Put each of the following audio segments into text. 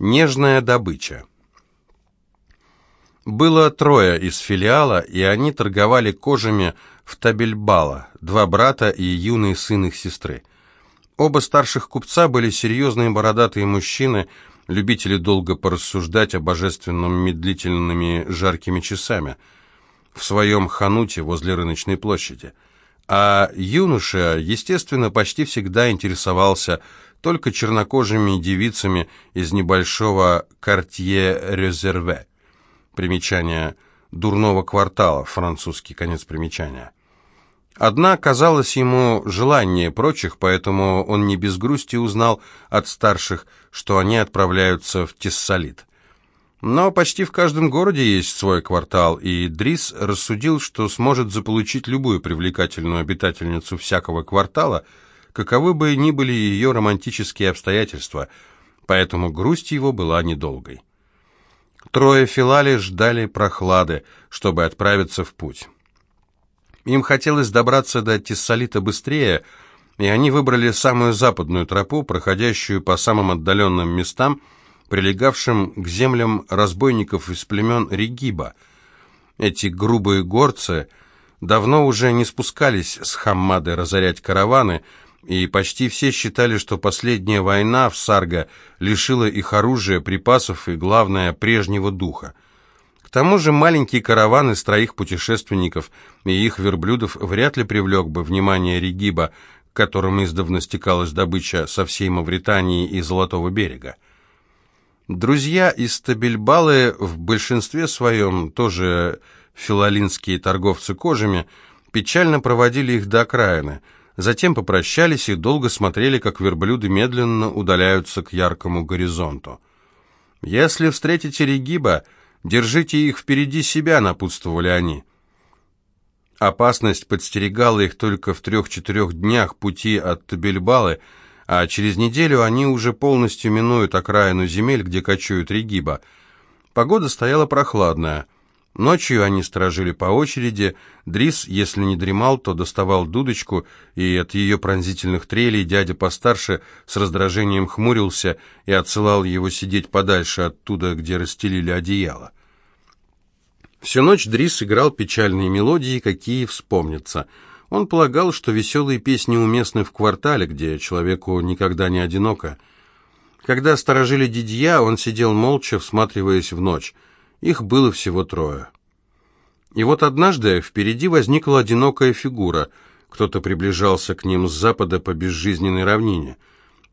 Нежная добыча. Было трое из филиала, и они торговали кожами в Табельбала, два брата и юный сын их сестры. Оба старших купца были серьезные бородатые мужчины, любители долго порассуждать о божественном медлительными жаркими часами в своем хануте возле рыночной площади. А юноша, естественно, почти всегда интересовался только чернокожими девицами из небольшого «Картье-Резерве». Примечание «Дурного квартала», французский конец примечания. Одна казалась ему желаннее прочих, поэтому он не без грусти узнал от старших, что они отправляются в Тессалит. Но почти в каждом городе есть свой квартал, и Дрис рассудил, что сможет заполучить любую привлекательную обитательницу всякого квартала, каковы бы ни были ее романтические обстоятельства, поэтому грусть его была недолгой. Трое филали ждали прохлады, чтобы отправиться в путь. Им хотелось добраться до Тессалита быстрее, и они выбрали самую западную тропу, проходящую по самым отдаленным местам, прилегавшим к землям разбойников из племен Региба. Эти грубые горцы давно уже не спускались с Хаммады разорять караваны, и почти все считали, что последняя война в Сарго лишила их оружия, припасов и, главное, прежнего духа тому же маленький караван из троих путешественников и их верблюдов вряд ли привлек бы внимание Региба, к которому издавна стекалась добыча со всей Мавритании и Золотого берега. Друзья из Табельбалы в большинстве своем, тоже филолинские торговцы кожами, печально проводили их до окраины, затем попрощались и долго смотрели, как верблюды медленно удаляются к яркому горизонту. «Если встретите Региба, «Держите их впереди себя», — напутствовали они. Опасность подстерегала их только в трех-четырех днях пути от Табельбалы, а через неделю они уже полностью минуют окраину земель, где кочуют Региба. Погода стояла прохладная. Ночью они сторожили по очереди. Дрис, если не дремал, то доставал дудочку, и от ее пронзительных трелей дядя постарше с раздражением хмурился и отсылал его сидеть подальше оттуда, где расстелили одеяло. Всю ночь Дрис играл печальные мелодии, какие вспомнятся. Он полагал, что веселые песни уместны в квартале, где человеку никогда не одиноко. Когда сторожили дидья, он сидел молча, всматриваясь в ночь. Их было всего трое. И вот однажды впереди возникла одинокая фигура. Кто-то приближался к ним с запада по безжизненной равнине.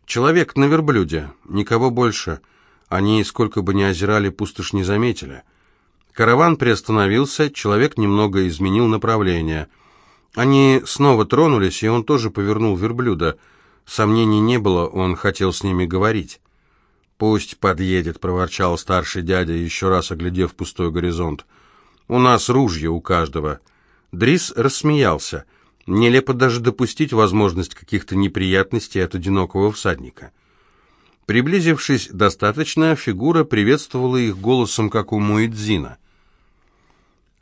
Человек на верблюде, никого больше. Они, сколько бы ни озирали, пустошь не заметили. Караван приостановился, человек немного изменил направление. Они снова тронулись, и он тоже повернул верблюда. Сомнений не было, он хотел с ними говорить. «Пусть подъедет», — проворчал старший дядя, еще раз оглядев пустой горизонт. «У нас ружья у каждого». Дрис рассмеялся. Нелепо даже допустить возможность каких-то неприятностей от одинокого всадника. Приблизившись достаточно, фигура приветствовала их голосом, как у Муэдзина.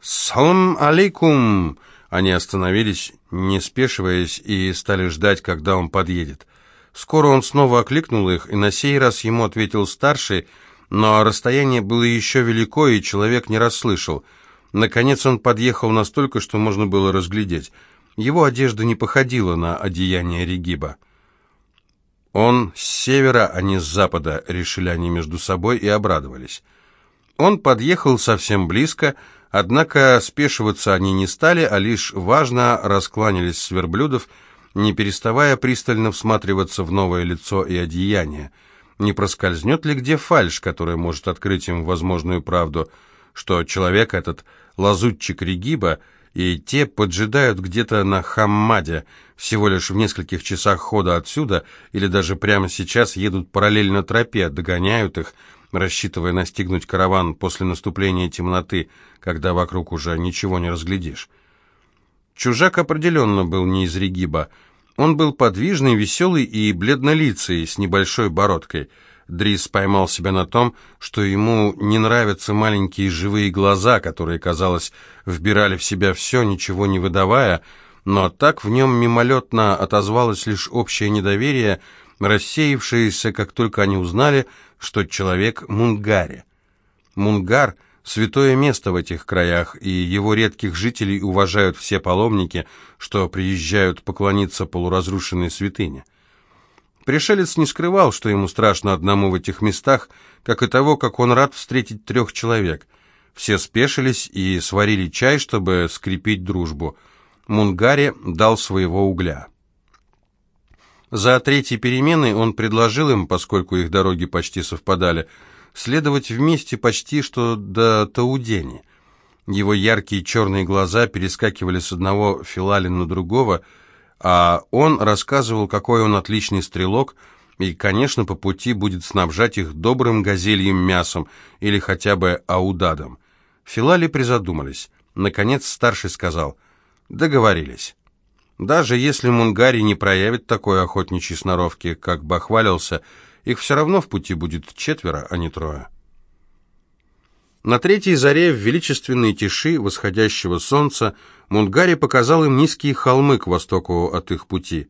«Салам алейкум!» Они остановились, не спешиваясь, и стали ждать, когда он подъедет. Скоро он снова окликнул их, и на сей раз ему ответил старший, но расстояние было еще велико, и человек не расслышал. Наконец он подъехал настолько, что можно было разглядеть. Его одежда не походила на одеяние Региба. Он с севера, а не с запада, решили они между собой и обрадовались. Он подъехал совсем близко, Однако спешиваться они не стали, а лишь важно раскланялись с верблюдов, не переставая пристально всматриваться в новое лицо и одеяние. Не проскользнет ли где фальшь, которая может открыть им возможную правду, что человек этот лазутчик Региба, и те поджидают где-то на Хаммаде, всего лишь в нескольких часах хода отсюда, или даже прямо сейчас едут параллельно тропе, догоняют их, рассчитывая настигнуть караван после наступления темноты, когда вокруг уже ничего не разглядишь. Чужак определенно был не из Региба. Он был подвижный, веселый и бледнолицый, с небольшой бородкой. Дрис поймал себя на том, что ему не нравятся маленькие живые глаза, которые, казалось, вбирали в себя все, ничего не выдавая, но так в нем мимолетно отозвалось лишь общее недоверие, рассеявшиеся, как только они узнали, что человек Мунгари. Мунгар – святое место в этих краях, и его редких жителей уважают все паломники, что приезжают поклониться полуразрушенной святыне. Пришелец не скрывал, что ему страшно одному в этих местах, как и того, как он рад встретить трех человек. Все спешились и сварили чай, чтобы скрепить дружбу. Мунгари дал своего угля. За третьей переменой он предложил им, поскольку их дороги почти совпадали, следовать вместе почти что до Таудени. Его яркие черные глаза перескакивали с одного филали на другого, а он рассказывал, какой он отличный стрелок, и, конечно, по пути будет снабжать их добрым газельем мясом или хотя бы аудадом. Филали призадумались. Наконец старший сказал «Договорились». Даже если Мунгари не проявит такой охотничьей сноровки, как бы охвалился, их все равно в пути будет четверо, а не трое. На третьей заре в величественной тиши восходящего солнца Мунгари показал им низкие холмы к востоку от их пути.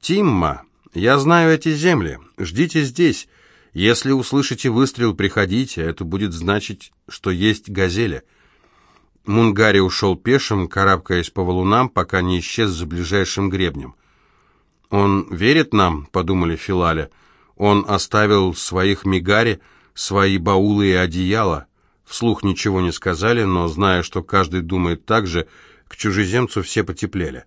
«Тимма, я знаю эти земли, ждите здесь. Если услышите выстрел, приходите, это будет значить, что есть газели». Мунгари ушел пешим, карабкаясь по валунам, пока не исчез за ближайшим гребнем. «Он верит нам?» — подумали Филаля. «Он оставил своих Мигари, свои баулы и одеяла». Вслух ничего не сказали, но, зная, что каждый думает так же, к чужеземцу все потеплели.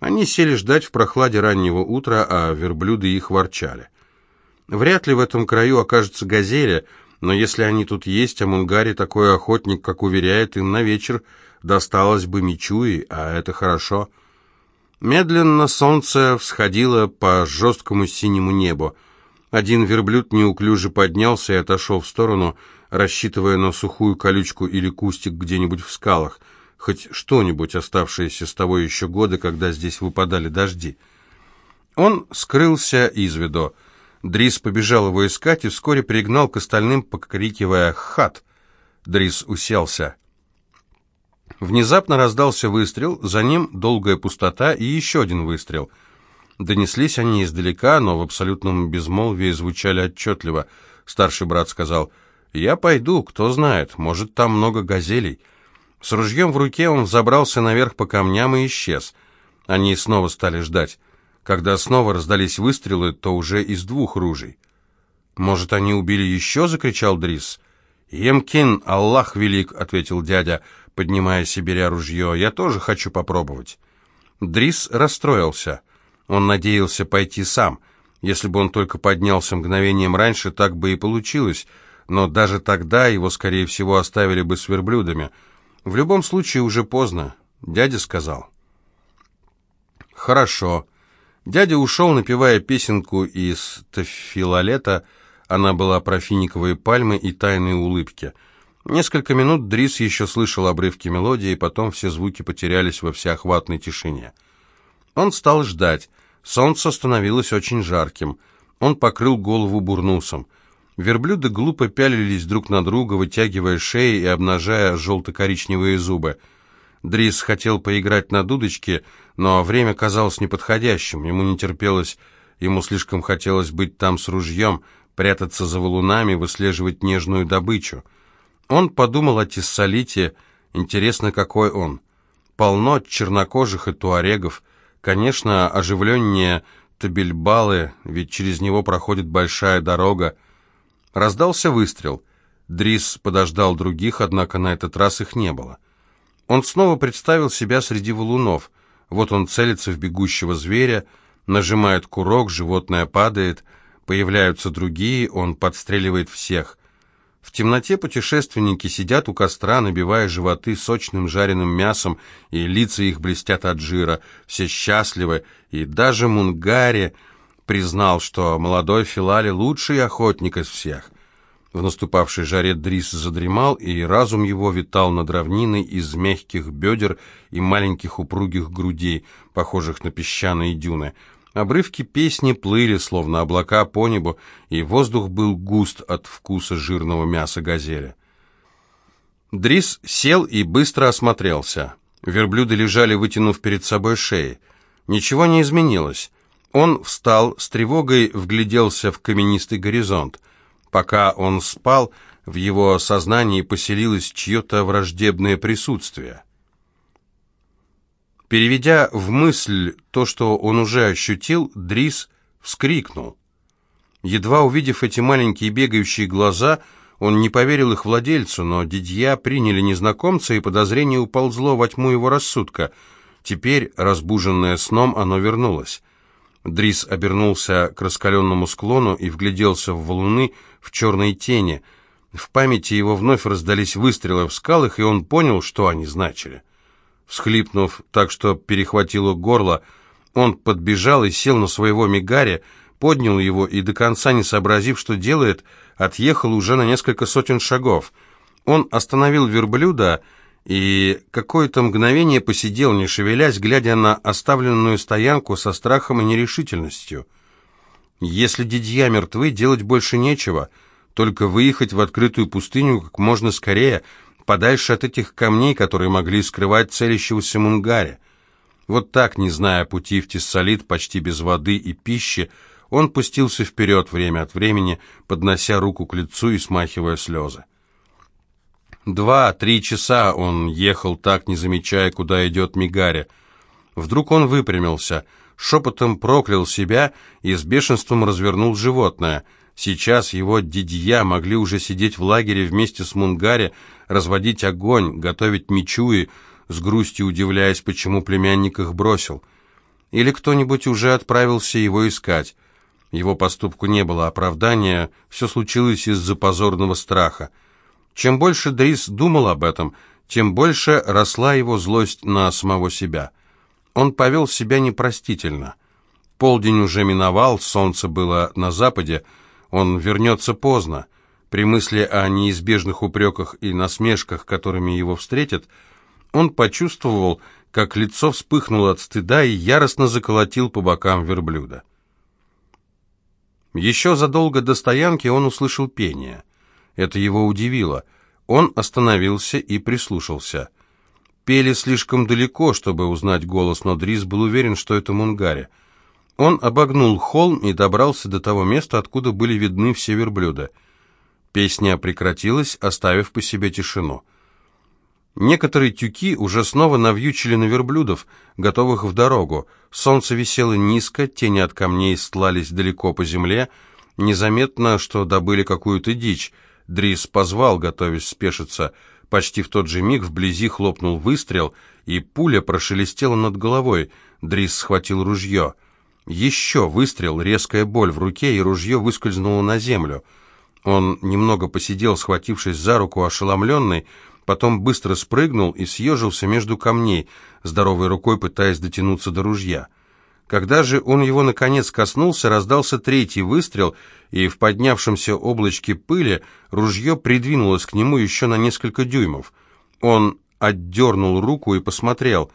Они сели ждать в прохладе раннего утра, а верблюды их ворчали. Вряд ли в этом краю окажется газеля, но если они тут есть, а Мунгари такой охотник, как уверяет, им на вечер досталось бы Мичуи, а это хорошо. Медленно солнце всходило по жесткому синему небу. Один верблюд неуклюже поднялся и отошел в сторону, рассчитывая на сухую колючку или кустик где-нибудь в скалах, хоть что-нибудь оставшееся с того еще года, когда здесь выпадали дожди. Он скрылся из виду. Дрис побежал его искать и вскоре пригнал к остальным, покрикивая «Хат!». Дрис уселся. Внезапно раздался выстрел, за ним долгая пустота и еще один выстрел. Донеслись они издалека, но в абсолютном безмолвии звучали отчетливо. Старший брат сказал «Я пойду, кто знает, может, там много газелей». С ружьем в руке он взобрался наверх по камням и исчез. Они снова стали ждать. Когда снова раздались выстрелы, то уже из двух ружей. «Может, они убили еще?» — закричал Дрис. «Емкин, Аллах велик!» — ответил дядя, поднимая себе ружье. «Я тоже хочу попробовать». Дрис расстроился. Он надеялся пойти сам. Если бы он только поднялся мгновением раньше, так бы и получилось. Но даже тогда его, скорее всего, оставили бы с верблюдами. В любом случае уже поздно, дядя сказал. «Хорошо». Дядя ушел, напевая песенку из Тафилолета. Она была про финиковые пальмы и тайные улыбки. Несколько минут Дрис еще слышал обрывки мелодии, потом все звуки потерялись во всеохватной тишине. Он стал ждать. Солнце становилось очень жарким. Он покрыл голову бурнусом. Верблюды глупо пялились друг на друга, вытягивая шеи и обнажая желто-коричневые зубы. Дрис хотел поиграть на дудочке, но время казалось неподходящим. Ему не терпелось, ему слишком хотелось быть там с ружьем, прятаться за валунами, выслеживать нежную добычу. Он подумал о Тессалите, интересно, какой он. Полно чернокожих и туарегов, конечно, оживленнее Табельбалы, ведь через него проходит большая дорога. Раздался выстрел. Дрис подождал других, однако на этот раз их не было. Он снова представил себя среди валунов. Вот он целится в бегущего зверя, нажимает курок, животное падает, появляются другие, он подстреливает всех. В темноте путешественники сидят у костра, набивая животы сочным жареным мясом, и лица их блестят от жира, все счастливы, и даже Мунгари признал, что молодой Филали лучший охотник из всех. В наступавшей жаре Дрис задремал, и разум его витал над равниной из мягких бедер и маленьких упругих грудей, похожих на песчаные дюны. Обрывки песни плыли, словно облака по небу, и воздух был густ от вкуса жирного мяса газели. Дрис сел и быстро осмотрелся. Верблюды лежали, вытянув перед собой шеи. Ничего не изменилось. Он встал, с тревогой вгляделся в каменистый горизонт. Пока он спал, в его сознании поселилось чье-то враждебное присутствие. Переведя в мысль то, что он уже ощутил, Дрис вскрикнул. Едва увидев эти маленькие бегающие глаза, он не поверил их владельцу, но дядья приняли незнакомца, и подозрение уползло во тьму его рассудка. Теперь, разбуженное сном, оно вернулось. Дрис обернулся к раскаленному склону и вгляделся в валуны в черной тени. В памяти его вновь раздались выстрелы в скалах, и он понял, что они значили. Всхлипнув так, что перехватило горло, он подбежал и сел на своего мигаре, поднял его и, до конца не сообразив, что делает, отъехал уже на несколько сотен шагов. Он остановил верблюда и какое-то мгновение посидел, не шевелясь, глядя на оставленную стоянку со страхом и нерешительностью. Если дядья мертвы, делать больше нечего, только выехать в открытую пустыню как можно скорее, подальше от этих камней, которые могли скрывать целящегося Мунгаря. Вот так, не зная пути в Тессалит, почти без воды и пищи, он пустился вперед время от времени, поднося руку к лицу и смахивая слезы. Два-три часа он ехал так, не замечая, куда идет Мигари. Вдруг он выпрямился, шепотом проклял себя и с бешенством развернул животное. Сейчас его дидья могли уже сидеть в лагере вместе с Мунгари, разводить огонь, готовить мечуи, с грустью удивляясь, почему племянник их бросил. Или кто-нибудь уже отправился его искать. Его поступку не было оправдания, все случилось из-за позорного страха. Чем больше Дрис думал об этом, тем больше росла его злость на самого себя. Он повел себя непростительно. Полдень уже миновал, солнце было на западе, он вернется поздно. При мысли о неизбежных упреках и насмешках, которыми его встретят, он почувствовал, как лицо вспыхнуло от стыда и яростно заколотил по бокам верблюда. Еще задолго до стоянки он услышал пение – это его удивило. Он остановился и прислушался. Пели слишком далеко, чтобы узнать голос, но Дрис был уверен, что это Мунгари. Он обогнул холм и добрался до того места, откуда были видны все верблюда. Песня прекратилась, оставив по себе тишину. Некоторые тюки уже снова навьючили на верблюдов, готовых в дорогу. Солнце висело низко, тени от камней стлались далеко по земле. Незаметно, что добыли какую-то дичь. Дрис позвал, готовясь спешиться. Почти в тот же миг вблизи хлопнул выстрел, и пуля прошелестела над головой. Дрис схватил ружье. Еще выстрел, резкая боль в руке, и ружье выскользнуло на землю. Он немного посидел, схватившись за руку, ошеломленный, потом быстро спрыгнул и съежился между камней, здоровой рукой пытаясь дотянуться до ружья. Когда же он его наконец коснулся, раздался третий выстрел, и в поднявшемся облачке пыли ружье придвинулось к нему еще на несколько дюймов. Он отдернул руку и посмотрел.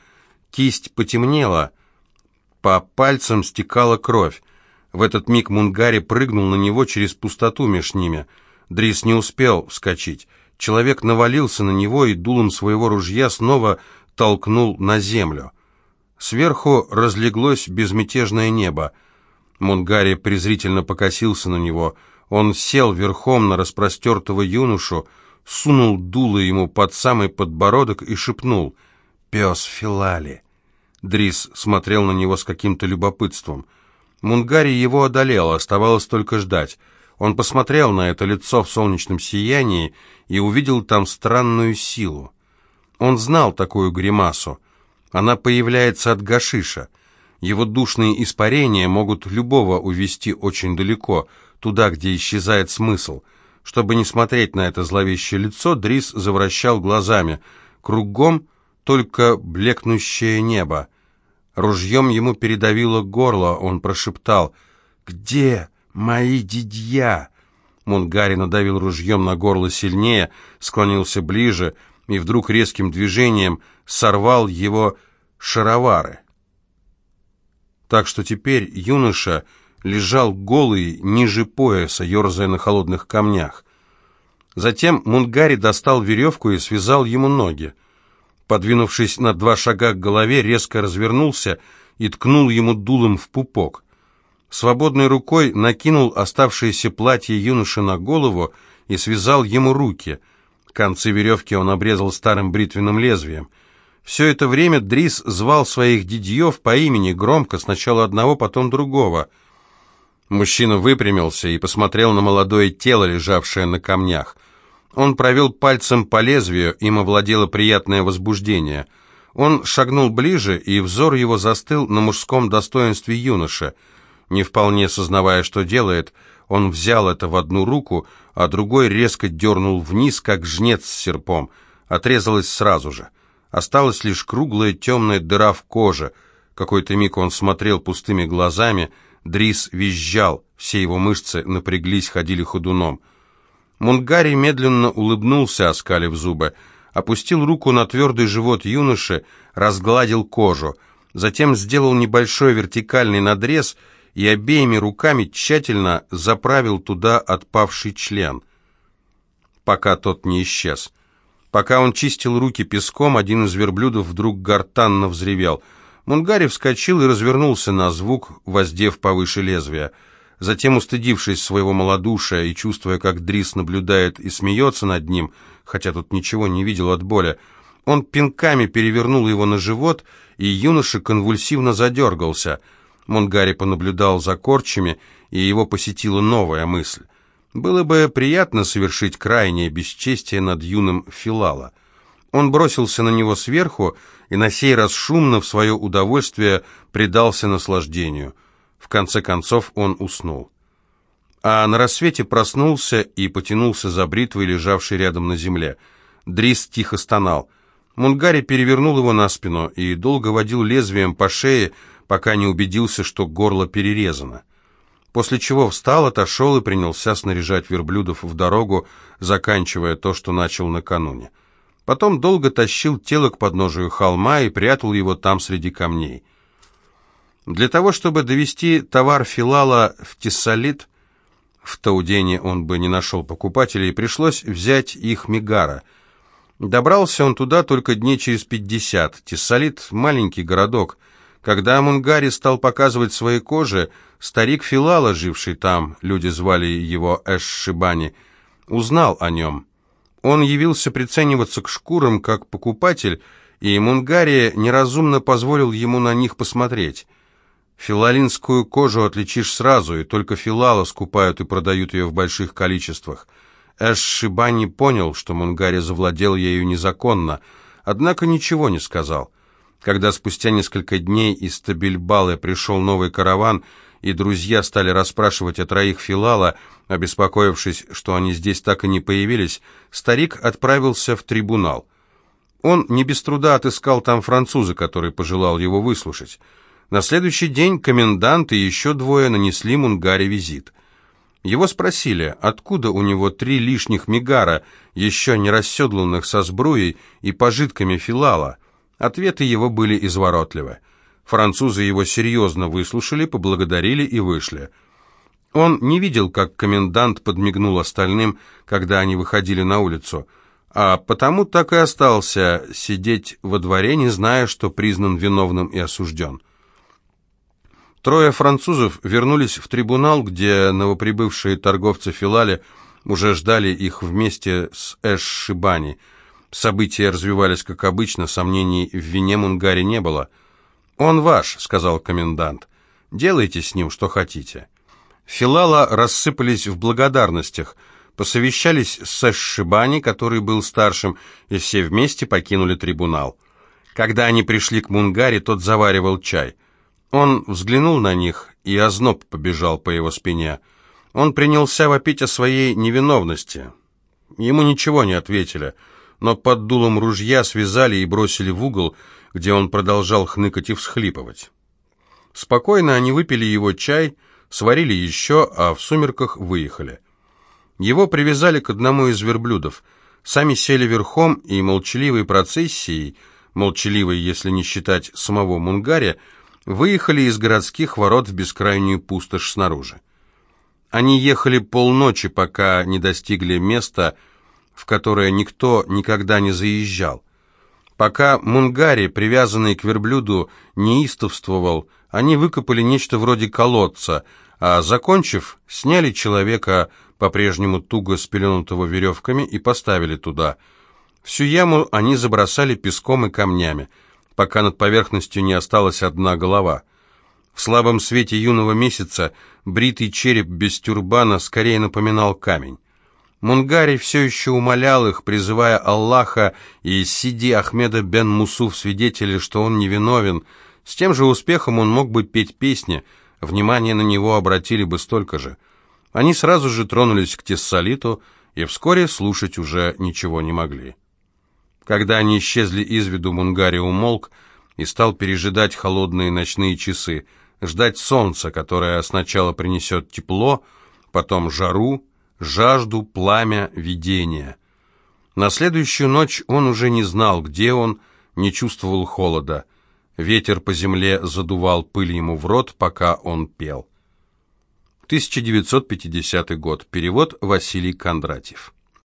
Кисть потемнела, по пальцам стекала кровь. В этот миг Мунгари прыгнул на него через пустоту меж ними. Дрис не успел вскочить. Человек навалился на него и дулом своего ружья снова толкнул на землю. Сверху разлеглось безмятежное небо. Мунгари презрительно покосился на него. Он сел верхом на распростертого юношу, сунул дуло ему под самый подбородок и шепнул «Пес Филали». Дрис смотрел на него с каким-то любопытством. Мунгари его одолел, оставалось только ждать. Он посмотрел на это лицо в солнечном сиянии и увидел там странную силу. Он знал такую гримасу. Она появляется от гашиша. Его душные испарения могут любого увести очень далеко, туда, где исчезает смысл. Чтобы не смотреть на это зловещее лицо, Дрис завращал глазами. Кругом только блекнущее небо. Ружьем ему передавило горло, он прошептал «Где мои дядья?» Мунгари надавил ружьем на горло сильнее, склонился ближе и вдруг резким движением сорвал его шаровары. Так что теперь юноша лежал голый ниже пояса, ерзая на холодных камнях. Затем Мунгари достал веревку и связал ему ноги. Подвинувшись на два шага к голове, резко развернулся и ткнул ему дулом в пупок. Свободной рукой накинул оставшееся платье юноши на голову и связал ему руки. Концы веревки он обрезал старым бритвенным лезвием. Все это время Дрис звал своих дидьев по имени, громко, сначала одного, потом другого. Мужчина выпрямился и посмотрел на молодое тело, лежавшее на камнях. Он провел пальцем по лезвию, им овладело приятное возбуждение. Он шагнул ближе, и взор его застыл на мужском достоинстве юноши. Не вполне сознавая, что делает, он взял это в одну руку, а другой резко дернул вниз, как жнец с серпом. Отрезалось сразу же. Осталась лишь круглая темная дыра в коже. Какой-то миг он смотрел пустыми глазами. Дрис визжал, все его мышцы напряглись, ходили ходуном. Мунгари медленно улыбнулся, оскалив зубы, опустил руку на твердый живот юноши, разгладил кожу, затем сделал небольшой вертикальный надрез и обеими руками тщательно заправил туда отпавший член, пока тот не исчез. Пока он чистил руки песком, один из верблюдов вдруг гортанно взревел. Мунгари вскочил и развернулся на звук, воздев повыше лезвия. Затем, устыдившись своего малодушия и чувствуя, как Дрис наблюдает и смеется над ним, хотя тут ничего не видел от боли, он пинками перевернул его на живот, и юноша конвульсивно задергался. Мунгари понаблюдал за корчами, и его посетила новая мысль. Было бы приятно совершить крайнее бесчестие над юным Филала. Он бросился на него сверху и на сей раз шумно в свое удовольствие предался наслаждению. В конце концов он уснул. А на рассвете проснулся и потянулся за бритвой, лежавшей рядом на земле. Дрис тихо стонал. Мунгари перевернул его на спину и долго водил лезвием по шее, пока не убедился, что горло перерезано. После чего встал, отошел и принялся снаряжать верблюдов в дорогу, заканчивая то, что начал накануне. Потом долго тащил тело к подножию холма и прятал его там среди камней. Для того, чтобы довести товар Филала в Тессалит, в Таудене он бы не нашел покупателей, пришлось взять их Мигара. Добрался он туда только дней через пятьдесят. Тессалит — маленький городок. Когда Мунгари стал показывать свои кожи, старик Филала, живший там, люди звали его Эш-Шибани, узнал о нем. Он явился прицениваться к шкурам как покупатель, и Мунгария неразумно позволил ему на них посмотреть. Филалинскую кожу отличишь сразу, и только филала скупают и продают ее в больших количествах. Эш-Шибани понял, что Мунгари завладел ею незаконно, однако ничего не сказал. Когда спустя несколько дней из Табельбалы пришел новый караван, и друзья стали расспрашивать о троих филала, обеспокоившись, что они здесь так и не появились, старик отправился в трибунал. Он не без труда отыскал там француза, который пожелал его выслушать. На следующий день комендант и еще двое нанесли Мунгаре визит. Его спросили, откуда у него три лишних мигара, еще не расседланных со сбруей и пожитками филала. Ответы его были изворотливы. Французы его серьезно выслушали, поблагодарили и вышли. Он не видел, как комендант подмигнул остальным, когда они выходили на улицу, а потому так и остался сидеть во дворе, не зная, что признан виновным и осужден. Трое французов вернулись в трибунал, где новоприбывшие торговцы Филали уже ждали их вместе с Эш-Шибани. События развивались как обычно, сомнений в вине Мунгари не было. «Он ваш», — сказал комендант. «Делайте с ним, что хотите». Филала рассыпались в благодарностях, посовещались с Эш-Шибани, который был старшим, и все вместе покинули трибунал. Когда они пришли к Мунгари, тот заваривал чай — он взглянул на них, и озноб побежал по его спине. Он принялся вопить о своей невиновности. Ему ничего не ответили, но под дулом ружья связали и бросили в угол, где он продолжал хныкать и всхлипывать. Спокойно они выпили его чай, сварили еще, а в сумерках выехали. Его привязали к одному из верблюдов, сами сели верхом и молчаливой процессией, молчаливой, если не считать самого Мунгаря, выехали из городских ворот в бескрайнюю пустошь снаружи. Они ехали полночи, пока не достигли места, в которое никто никогда не заезжал. Пока Мунгари, привязанный к верблюду, неистовствовал, они выкопали нечто вроде колодца, а, закончив, сняли человека, по-прежнему туго спеленутого веревками, и поставили туда. Всю яму они забросали песком и камнями, пока над поверхностью не осталась одна голова. В слабом свете юного месяца бритый череп без тюрбана скорее напоминал камень. Мунгари все еще умолял их, призывая Аллаха и Сиди Ахмеда бен Мусу в свидетели, что он невиновен. С тем же успехом он мог бы петь песни, внимание на него обратили бы столько же. Они сразу же тронулись к Тессалиту и вскоре слушать уже ничего не могли. Когда они исчезли из виду, Мунгари умолк и стал пережидать холодные ночные часы, ждать солнца, которое сначала принесет тепло, потом жару, жажду, пламя, видение. На следующую ночь он уже не знал, где он, не чувствовал холода. Ветер по земле задувал пыль ему в рот, пока он пел. 1950 год. Перевод Василий Кондратьев.